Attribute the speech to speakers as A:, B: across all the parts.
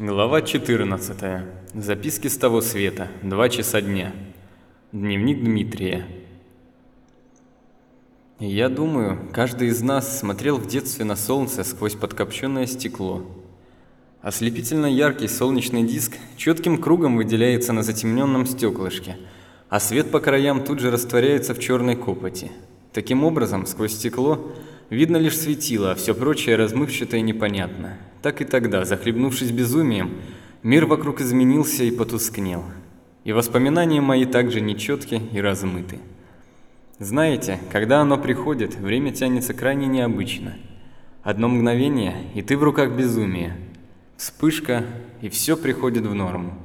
A: Глава 14. Записки с того света. Два часа дня. Дневник Дмитрия. Я думаю, каждый из нас смотрел в детстве на солнце сквозь подкопченное стекло. Ослепительно яркий солнечный диск четким кругом выделяется на затемненном стеклышке, а свет по краям тут же растворяется в черной копоти. Таким образом, сквозь стекло видно лишь светило, а все прочее размывчато и непонятно. Так и тогда, захлебнувшись безумием, мир вокруг изменился и потускнел. И воспоминания мои также нечетки и размыты. Знаете, когда оно приходит, время тянется крайне необычно. Одно мгновение, и ты в руках безумия. Вспышка, и все приходит в норму.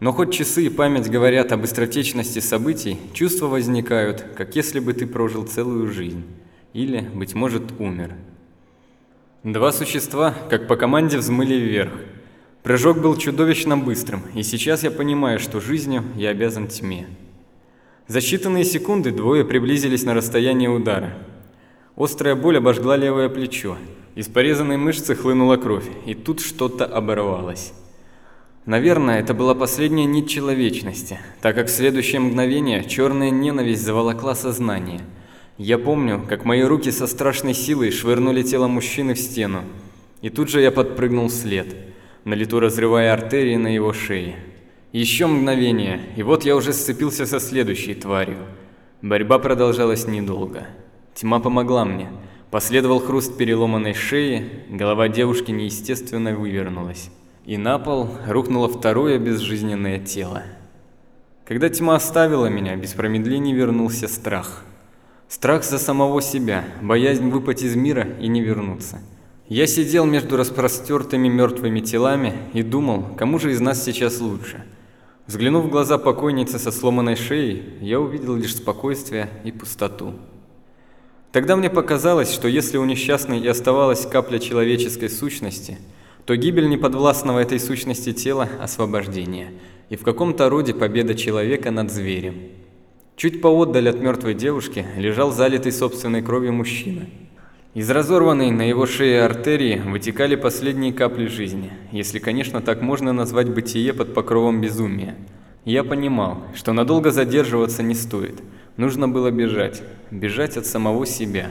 A: Но хоть часы и память говорят об быстротечности событий, чувства возникают, как если бы ты прожил целую жизнь. Или, быть может, умер. Два существа, как по команде, взмыли вверх. Прыжок был чудовищно быстрым, и сейчас я понимаю, что жизнью я обязан тьме. За считанные секунды двое приблизились на расстояние удара. Острая боль обожгла левое плечо. Из порезанной мышцы хлынула кровь, и тут что-то оборвалось. Наверное, это была последняя нить человечности, так как в следующее мгновение черная ненависть заволокла сознание – я помню, как мои руки со страшной силой швырнули тело мужчины в стену, и тут же я подпрыгнул вслед, на лету разрывая артерии на его шее. Еще мгновение, и вот я уже сцепился со следующей тварью. Борьба продолжалась недолго. Тьма помогла мне. Последовал хруст переломанной шеи, голова девушки неестественно вывернулась. И на пол рухнуло второе безжизненное тело. Когда тьма оставила меня, без промедлений вернулся страх. Страх за самого себя, боязнь выпасть из мира и не вернуться. Я сидел между распростертыми мертвыми телами и думал, кому же из нас сейчас лучше. Взглянув в глаза покойницы со сломанной шеей, я увидел лишь спокойствие и пустоту. Тогда мне показалось, что если у несчастной и оставалась капля человеческой сущности, то гибель неподвластного этой сущности тела – освобождение, и в каком-то роде победа человека над зверем. Чуть поотдаль от мертвой девушки лежал залитый собственной кровью мужчина. Из разорванной на его шее артерии вытекали последние капли жизни, если, конечно, так можно назвать бытие под покровом безумия. Я понимал, что надолго задерживаться не стоит. Нужно было бежать, бежать от самого себя.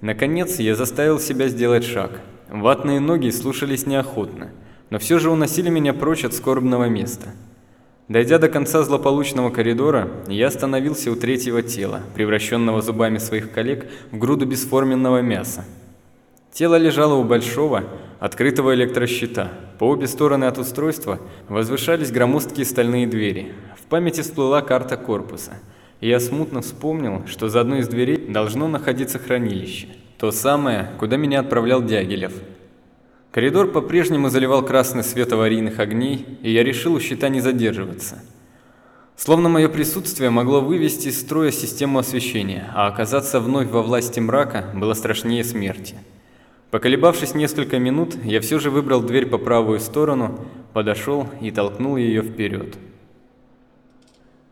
A: Наконец, я заставил себя сделать шаг. Ватные ноги слушались неохотно, но все же уносили меня прочь от скорбного места. Дойдя до конца злополучного коридора, я остановился у третьего тела, превращенного зубами своих коллег в груду бесформенного мяса. Тело лежало у большого, открытого электрощита. По обе стороны от устройства возвышались громоздкие стальные двери. В памяти всплыла карта корпуса. Я смутно вспомнил, что за одной из дверей должно находиться хранилище. То самое, куда меня отправлял Дягилев – Коридор по-прежнему заливал красный свет аварийных огней, и я решил у щита не задерживаться. Словно мое присутствие могло вывести из строя систему освещения, а оказаться вновь во власти мрака было страшнее смерти. Поколебавшись несколько минут, я все же выбрал дверь по правую сторону, подошел и толкнул ее вперед.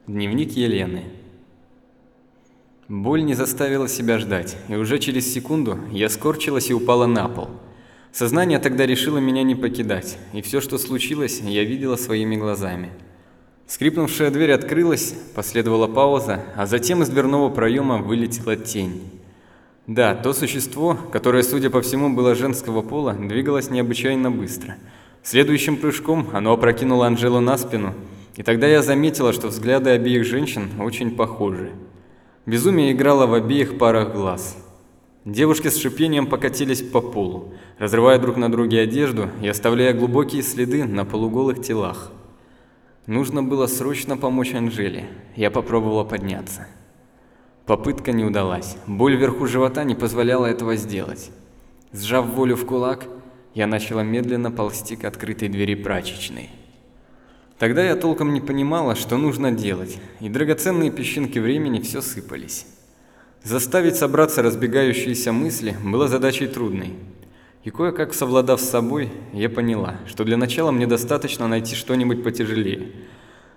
A: Дневник Елены. Боль не заставила себя ждать, и уже через секунду я скорчилась и упала на пол – Сознание тогда решило меня не покидать, и все, что случилось, я видела своими глазами. Скрипнувшая дверь открылась, последовала пауза, а затем из дверного проема вылетела тень. Да, то существо, которое, судя по всему, было женского пола, двигалось необычайно быстро. Следующим прыжком оно опрокинуло Анжелу на спину, и тогда я заметила, что взгляды обеих женщин очень похожи. Безумие играло в обеих парах глаз. Девушки с шипением покатились по полу, разрывая друг на друге одежду и оставляя глубокие следы на полуголых телах. Нужно было срочно помочь Анжеле. Я попробовала подняться. Попытка не удалась. Боль вверху живота не позволяла этого сделать. Сжав волю в кулак, я начала медленно ползти к открытой двери прачечной. Тогда я толком не понимала, что нужно делать, и драгоценные песчинки времени все сыпались. Заставить собраться разбегающиеся мысли было задачей трудной. И кое-как совладав с собой, я поняла, что для начала мне достаточно найти что-нибудь потяжелее.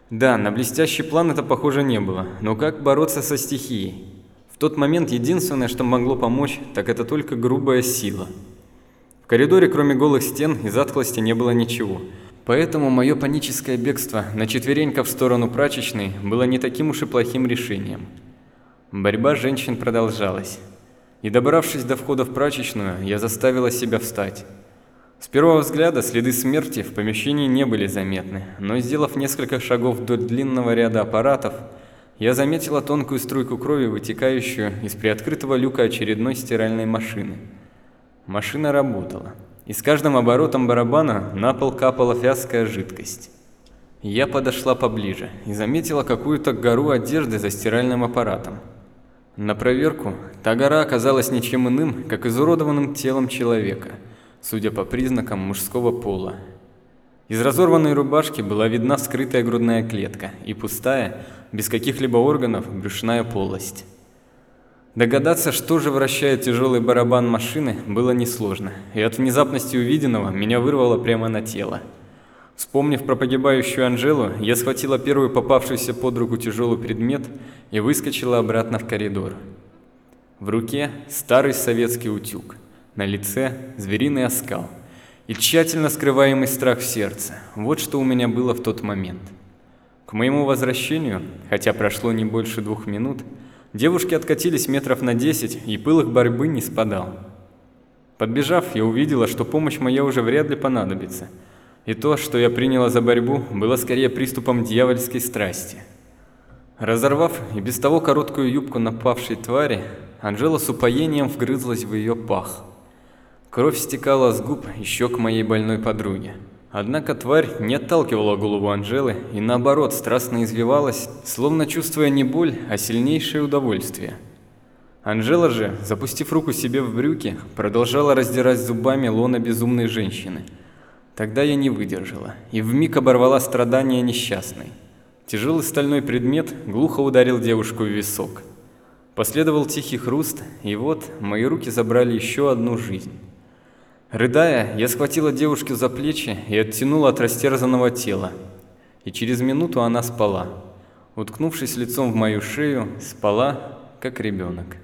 A: Да, на блестящий план это похоже не было, но как бороться со стихией? В тот момент единственное, что могло помочь, так это только грубая сила. В коридоре, кроме голых стен и затхлости, не было ничего. Поэтому мое паническое бегство на четвереньках в сторону прачечной было не таким уж и плохим решением. Борьба женщин продолжалась. И добравшись до входа в прачечную, я заставила себя встать. С первого взгляда следы смерти в помещении не были заметны, но сделав несколько шагов вдоль длинного ряда аппаратов, я заметила тонкую струйку крови, вытекающую из приоткрытого люка очередной стиральной машины. Машина работала, и с каждым оборотом барабана на пол капала вязкая жидкость. Я подошла поближе и заметила какую-то гору одежды за стиральным аппаратом. На проверку, та гора оказалась ничем иным, как изуродованным телом человека, судя по признакам мужского пола. Из разорванной рубашки была видна скрытая грудная клетка и пустая, без каких-либо органов, брюшная полость. Догадаться, что же вращает тяжелый барабан машины, было несложно, и от внезапности увиденного меня вырвало прямо на тело. Вспомнив про погибающую Анжелу, я схватила первую попавшуюся под руку тяжелый предмет и выскочила обратно в коридор. В руке старый советский утюг, на лице звериный оскал и тщательно скрываемый страх в сердце. Вот что у меня было в тот момент. К моему возвращению, хотя прошло не больше двух минут, девушки откатились метров на десять, и пыл их борьбы не спадал. Подбежав, я увидела, что помощь моя уже вряд ли понадобится – и то, что я приняла за борьбу, было скорее приступом дьявольской страсти. Разорвав и без того короткую юбку напавшей твари, Анжела с упоением вгрызлась в ее пах. Кровь стекала с губ и щек моей больной подруги. Однако тварь не отталкивала голову Анжелы и наоборот страстно извивалась, словно чувствуя не боль, а сильнейшее удовольствие. Анжела же, запустив руку себе в брюки, продолжала раздирать зубами лона безумной женщины – Тогда я не выдержала и вмиг оборвала страдания несчастной. Тяжелый стальной предмет глухо ударил девушку в висок. Последовал тихий хруст, и вот мои руки забрали еще одну жизнь. Рыдая, я схватила девушку за плечи и оттянула от растерзанного тела. И через минуту она спала. Уткнувшись лицом в мою шею, спала, как ребенок.